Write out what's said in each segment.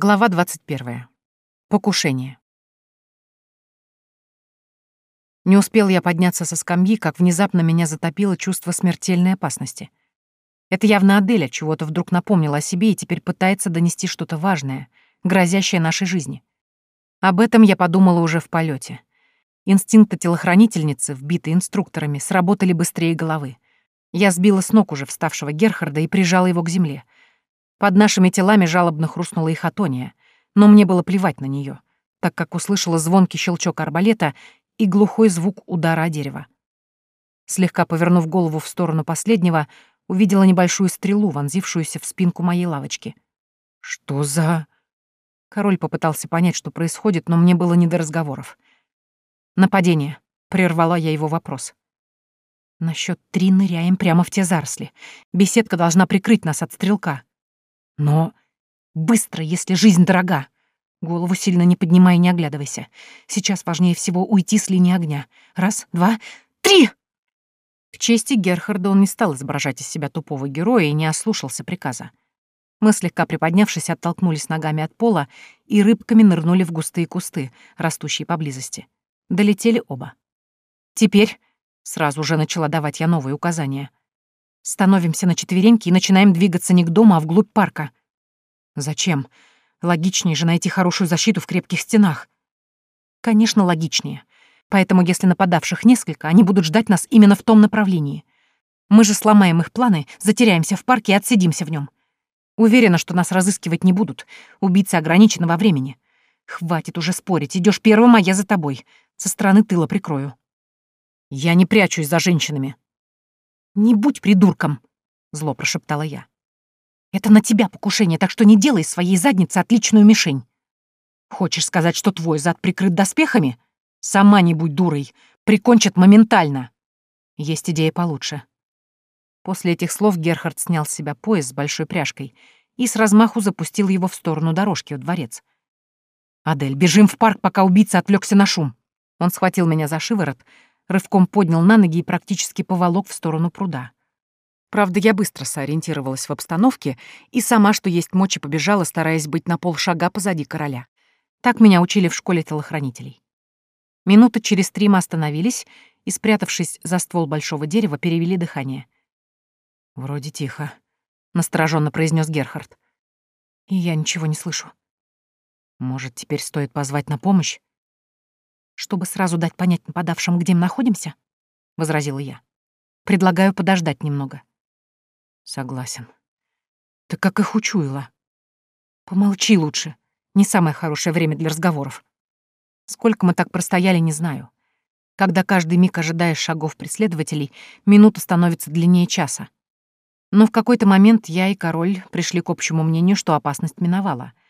Глава 21. Покушение. Не успел я подняться со скамьи, как внезапно меня затопило чувство смертельной опасности. Это явно Аделя чего-то вдруг напомнила о себе и теперь пытается донести что-то важное, грозящее нашей жизни. Об этом я подумала уже в полете. Инстинкты телохранительницы, вбитые инструкторами, сработали быстрее головы. Я сбила с ног уже вставшего Герхарда и прижала его к земле — под нашими телами жалобно хрустнула их атония, но мне было плевать на нее, так как услышала звонкий щелчок арбалета и глухой звук удара о дерево. Слегка повернув голову в сторону последнего, увидела небольшую стрелу, вонзившуюся в спинку моей лавочки. «Что за...» Король попытался понять, что происходит, но мне было не до разговоров. «Нападение», — прервала я его вопрос. «На счет три ныряем прямо в те заросли. Беседка должна прикрыть нас от стрелка». Но быстро, если жизнь дорога. Голову сильно не поднимай и не оглядывайся. Сейчас важнее всего уйти с линии огня. Раз, два, три! К чести Герхарда он не стал изображать из себя тупого героя и не ослушался приказа. Мы, слегка приподнявшись, оттолкнулись ногами от пола и рыбками нырнули в густые кусты, растущие поблизости. Долетели оба. Теперь сразу же начала давать я новые указания. Становимся на четвереньки и начинаем двигаться не к дому, а вглубь парка. Зачем? Логичнее же найти хорошую защиту в крепких стенах. Конечно, логичнее. Поэтому, если нападавших несколько, они будут ждать нас именно в том направлении. Мы же сломаем их планы, затеряемся в парке и отсидимся в нем. Уверена, что нас разыскивать не будут. Убийцы ограничены во времени. Хватит уже спорить. Идешь первым, а я за тобой. Со стороны тыла прикрою. Я не прячусь за женщинами, «Не будь придурком!» — зло прошептала я. «Это на тебя покушение, так что не делай своей задницы отличную мишень. Хочешь сказать, что твой зад прикрыт доспехами? Сама не будь дурой, прикончат моментально. Есть идея получше». После этих слов Герхард снял с себя пояс с большой пряжкой и с размаху запустил его в сторону дорожки у дворец. «Адель, бежим в парк, пока убийца отвлекся на шум». Он схватил меня за шиворот, рывком поднял на ноги и практически поволок в сторону пруда. Правда, я быстро сориентировалась в обстановке и сама, что есть мочи, побежала, стараясь быть на полшага позади короля. Так меня учили в школе телохранителей. Минуты через три мы остановились и, спрятавшись за ствол большого дерева, перевели дыхание. «Вроде тихо», — настороженно произнес Герхард. «И я ничего не слышу». «Может, теперь стоит позвать на помощь?» Чтобы сразу дать понять нападавшим, где мы находимся?» — возразила я. «Предлагаю подождать немного». «Согласен. Ты как их учуяла?» «Помолчи лучше. Не самое хорошее время для разговоров. Сколько мы так простояли, не знаю. Когда каждый миг ожидаешь шагов преследователей, минута становится длиннее часа. Но в какой-то момент я и король пришли к общему мнению, что опасность миновала —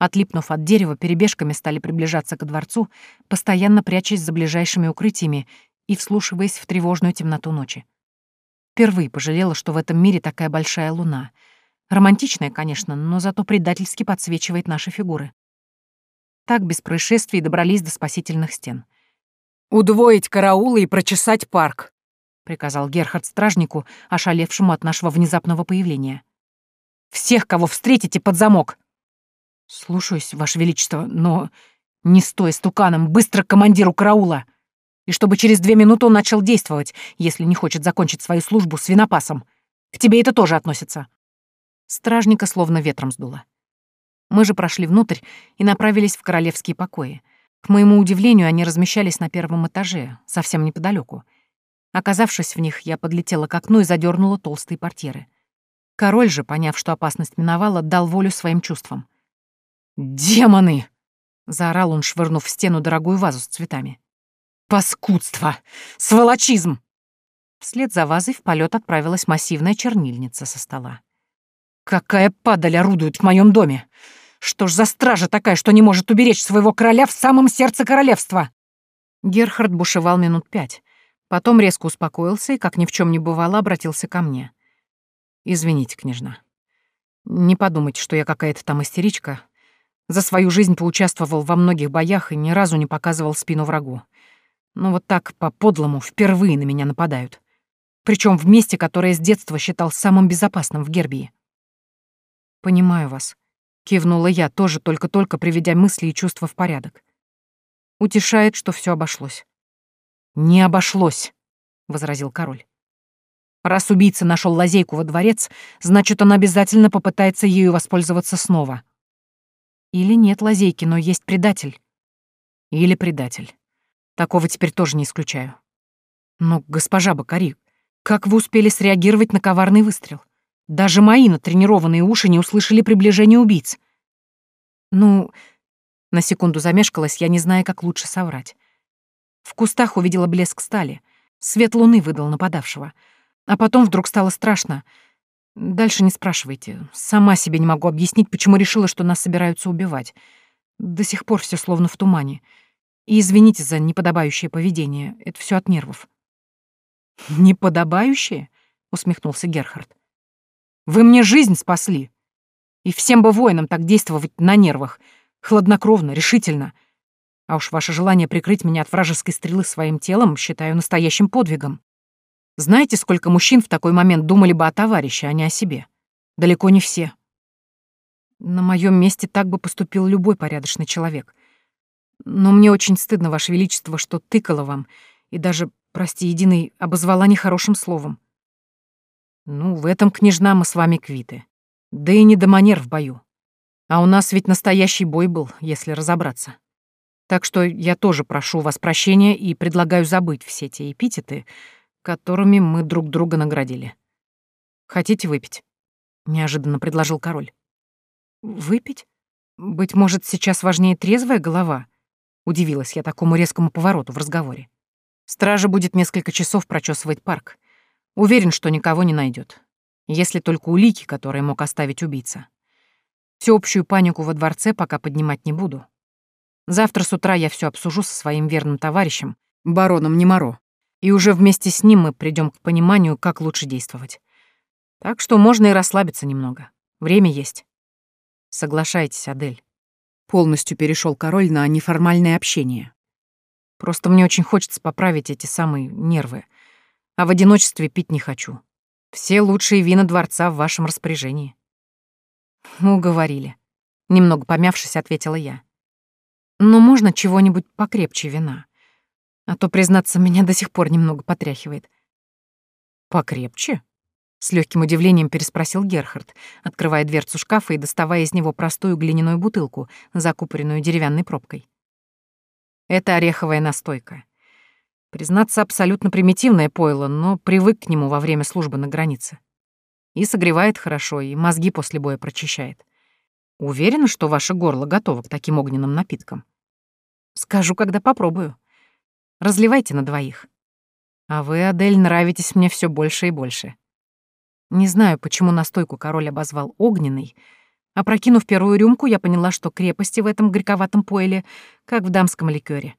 Отлипнув от дерева, перебежками стали приближаться к дворцу, постоянно прячась за ближайшими укрытиями и вслушиваясь в тревожную темноту ночи. Впервые пожалела, что в этом мире такая большая луна. Романтичная, конечно, но зато предательски подсвечивает наши фигуры. Так без происшествий добрались до спасительных стен. «Удвоить караулы и прочесать парк», — приказал Герхард стражнику, ошалевшему от нашего внезапного появления. «Всех, кого встретите, под замок!» «Слушаюсь, Ваше Величество, но не стой стуканом, быстро к командиру караула! И чтобы через две минуты он начал действовать, если не хочет закончить свою службу с винопасом. К тебе это тоже относится». Стражника словно ветром сдуло. Мы же прошли внутрь и направились в королевские покои. К моему удивлению, они размещались на первом этаже, совсем неподалеку. Оказавшись в них, я подлетела к окну и задернула толстые портьеры. Король же, поняв, что опасность миновала, дал волю своим чувствам. «Демоны!» — заорал он, швырнув в стену дорогую вазу с цветами. «Паскудство! Сволочизм!» Вслед за вазой в полет отправилась массивная чернильница со стола. «Какая падаль орудует в моем доме! Что ж за стража такая, что не может уберечь своего короля в самом сердце королевства?» Герхард бушевал минут пять. Потом резко успокоился и, как ни в чем не бывало, обратился ко мне. «Извините, княжна. Не подумайте, что я какая-то там истеричка. За свою жизнь поучаствовал во многих боях и ни разу не показывал спину врагу. Но вот так, по-подлому, впервые на меня нападают. Причем в месте, которое с детства считал самым безопасным в Гербии. Понимаю вас. Кивнула я, тоже только-только приведя мысли и чувства в порядок. Утешает, что все обошлось. «Не обошлось», — возразил король. «Раз убийца нашел лазейку во дворец, значит, он обязательно попытается ею воспользоваться снова». «Или нет лазейки, но есть предатель». «Или предатель. Такого теперь тоже не исключаю». «Но, госпожа Бакари, как вы успели среагировать на коварный выстрел? Даже мои натренированные уши не услышали приближения убийц». «Ну...» На секунду замешкалась, я не зная, как лучше соврать. В кустах увидела блеск стали. Свет луны выдал нападавшего. А потом вдруг стало страшно. Дальше не спрашивайте. Сама себе не могу объяснить, почему решила, что нас собираются убивать. До сих пор все словно в тумане. И извините за неподобающее поведение. Это все от нервов. «Неподобающее?» — усмехнулся Герхард. «Вы мне жизнь спасли. И всем бы воинам так действовать на нервах. Хладнокровно, решительно. А уж ваше желание прикрыть меня от вражеской стрелы своим телом считаю настоящим подвигом. Знаете, сколько мужчин в такой момент думали бы о товарище, а не о себе? Далеко не все. На моем месте так бы поступил любой порядочный человек. Но мне очень стыдно, Ваше Величество, что тыкала вам, и даже, прости, единый, обозвала нехорошим словом. Ну, в этом, княжна, мы с вами квиты. Да и не до манер в бою. А у нас ведь настоящий бой был, если разобраться. Так что я тоже прошу вас прощения и предлагаю забыть все те эпитеты, которыми мы друг друга наградили. Хотите выпить? Неожиданно предложил король. Выпить? Быть может, сейчас важнее трезвая голова? Удивилась я такому резкому повороту в разговоре. Стража будет несколько часов прочесывать парк. Уверен, что никого не найдет, если только улики, которые мог оставить убийца. Всеобщую панику во дворце пока поднимать не буду. Завтра с утра я все обсужу со своим верным товарищем, бароном Немаро, и уже вместе с ним мы придем к пониманию, как лучше действовать. Так что можно и расслабиться немного. Время есть. Соглашайтесь, Адель. Полностью перешел король на неформальное общение. Просто мне очень хочется поправить эти самые нервы. А в одиночестве пить не хочу. Все лучшие вина дворца в вашем распоряжении. Уговорили. Немного помявшись, ответила я. Но можно чего-нибудь покрепче вина. А то, признаться, меня до сих пор немного потряхивает. Покрепче? С легким удивлением переспросил Герхард, открывая дверцу шкафа и доставая из него простую глиняную бутылку, закупоренную деревянной пробкой. Это ореховая настойка. Признаться, абсолютно примитивное пойло, но привык к нему во время службы на границе. И согревает хорошо, и мозги после боя прочищает. Уверена, что ваше горло готово к таким огненным напиткам? Скажу, когда попробую. Разливайте на двоих. А вы, Адель, нравитесь мне все больше и больше. Не знаю, почему настойку король обозвал огненной, а прокинув первую рюмку, я поняла, что крепости в этом горьковатом пойле, как в дамском ликёре.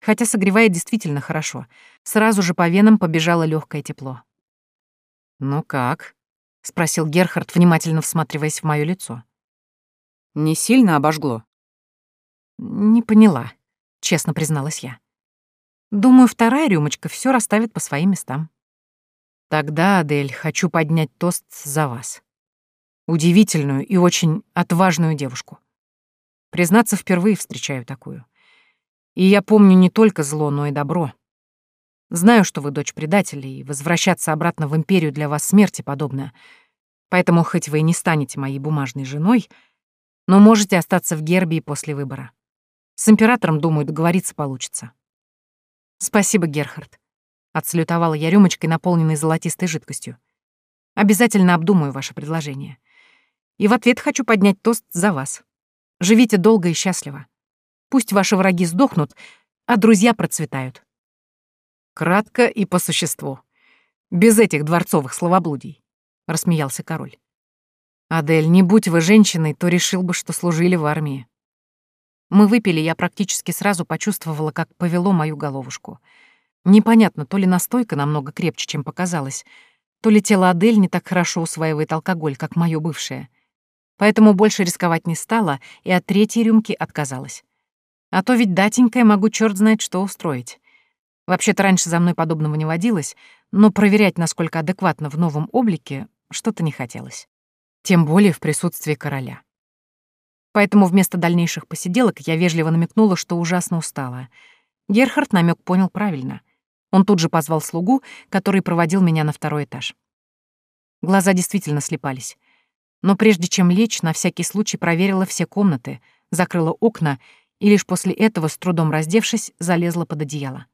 Хотя согревает действительно хорошо. Сразу же по венам побежало легкое тепло. «Ну как?» — спросил Герхард, внимательно всматриваясь в моё лицо. Не сильно обожгло? Не поняла, честно призналась я. Думаю, вторая рюмочка все расставит по своим местам. Тогда, Адель, хочу поднять тост за вас. Удивительную и очень отважную девушку. Признаться, впервые встречаю такую. И я помню не только зло, но и добро. Знаю, что вы дочь предателя, и возвращаться обратно в империю для вас смерти подобно. Поэтому, хоть вы и не станете моей бумажной женой, но можете остаться в Гербии после выбора. С императором, думаю, договориться получится. Спасибо, Герхард. Отслютовала я рюмочкой, наполненной золотистой жидкостью. Обязательно обдумаю ваше предложение. И в ответ хочу поднять тост за вас. Живите долго и счастливо. Пусть ваши враги сдохнут, а друзья процветают. Кратко и по существу. Без этих дворцовых словоблудий, — рассмеялся король. «Адель, не будь вы женщиной, то решил бы, что служили в армии». Мы выпили, я практически сразу почувствовала, как повело мою головушку. Непонятно, то ли настойка намного крепче, чем показалось, то ли тело Адель не так хорошо усваивает алкоголь, как моё бывшее. Поэтому больше рисковать не стала и от третьей рюмки отказалась. А то ведь датенькая могу чёрт знает что устроить. Вообще-то раньше за мной подобного не водилось, но проверять, насколько адекватно в новом облике, что-то не хотелось тем более в присутствии короля. Поэтому вместо дальнейших посиделок я вежливо намекнула, что ужасно устала. Герхард намек понял правильно. Он тут же позвал слугу, который проводил меня на второй этаж. Глаза действительно слепались. Но прежде чем лечь, на всякий случай проверила все комнаты, закрыла окна и лишь после этого, с трудом раздевшись, залезла под одеяло.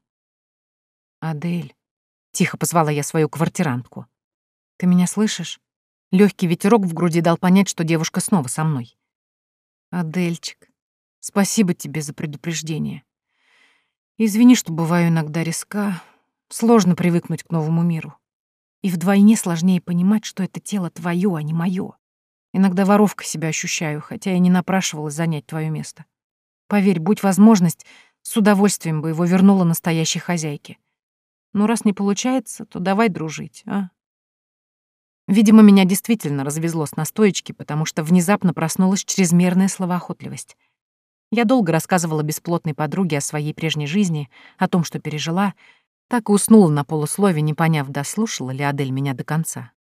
«Адель», — тихо позвала я свою квартирантку, — «ты меня слышишь?» Легкий ветерок в груди дал понять, что девушка снова со мной. «Адельчик, спасибо тебе за предупреждение. Извини, что бываю иногда резка. Сложно привыкнуть к новому миру. И вдвойне сложнее понимать, что это тело твое, а не мое. Иногда воровкой себя ощущаю, хотя я не напрашивалась занять твое место. Поверь, будь возможность, с удовольствием бы его вернула настоящей хозяйке. Но раз не получается, то давай дружить, а? Видимо, меня действительно развезло с настоечки, потому что внезапно проснулась чрезмерная словоохотливость. Я долго рассказывала бесплотной подруге о своей прежней жизни, о том, что пережила, так и уснула на полуслове, не поняв, дослушала ли Адель меня до конца.